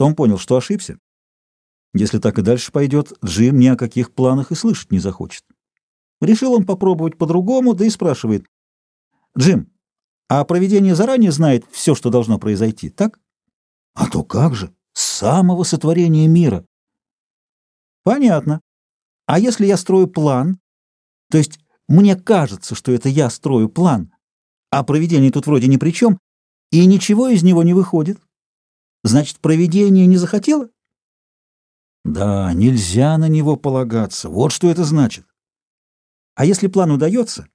Том понял, что ошибся. Если так и дальше пойдет, Джим ни о каких планах и слышать не захочет. Решил он попробовать по-другому, да и спрашивает. «Джим, а провидение заранее знает все, что должно произойти, так?» «А то как же! С самого сотворения мира!» «Понятно. А если я строю план, то есть мне кажется, что это я строю план, а провидение тут вроде ни при чем, и ничего из него не выходит, значит, провидение не захотело?» «Да, нельзя на него полагаться. Вот что это значит. А если план удается,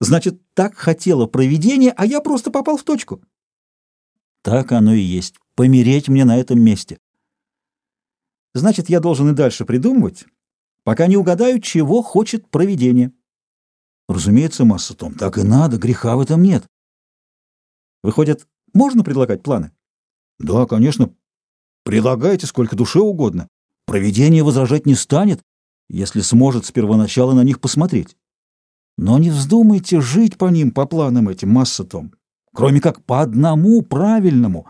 значит, так хотело провидение, а я просто попал в точку. Так оно и есть. Помереть мне на этом месте. Значит, я должен и дальше придумывать, пока не угадаю, чего хочет провидение. Разумеется, масса том, так и надо, греха в этом нет. Выходит, можно предлагать планы? Да, конечно. Предлагайте сколько душе угодно. Провидение возражать не станет, если сможет с первоначала на них посмотреть. Но не вздумайте жить по ним, по планам этим, масса том, кроме как по одному правильному,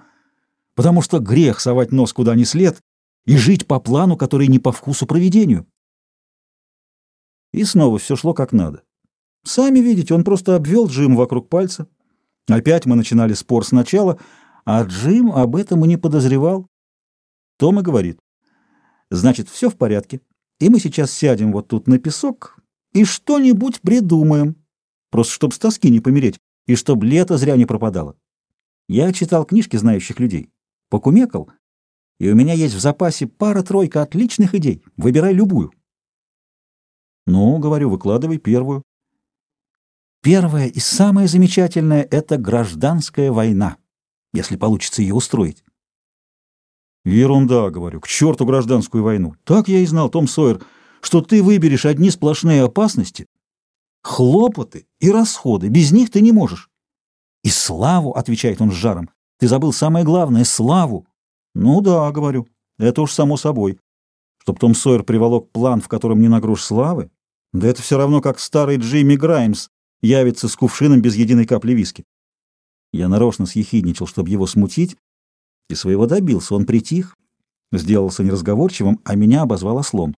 потому что грех совать нос куда ни след и жить по плану, который не по вкусу проведению. И снова все шло как надо. Сами видите, он просто обвел Джим вокруг пальца. Опять мы начинали спор сначала, а Джим об этом и не подозревал. Том и говорит, значит, все в порядке. И мы сейчас сядем вот тут на песок и что-нибудь придумаем. Просто чтобы с тоски не помереть, и чтобы лето зря не пропадало. Я читал книжки знающих людей, покумекал, и у меня есть в запасе пара-тройка отличных идей. Выбирай любую. Ну, говорю, выкладывай первую. Первая и самое замечательное — это гражданская война, если получится ее устроить. Ерунда, говорю, к черту гражданскую войну. Так я и знал, Том Сойер, что ты выберешь одни сплошные опасности, хлопоты и расходы. Без них ты не можешь. И славу, отвечает он с жаром. Ты забыл самое главное — славу. Ну да, говорю, это уж само собой. Чтоб Том Сойер приволок план, в котором не нагружь славы, да это все равно, как старый Джимми Граймс явится с кувшином без единой капли виски. Я нарочно съехидничал, чтобы его смутить, и своего добился. Он притих, сделался неразговорчивым, а меня обозвал ослом.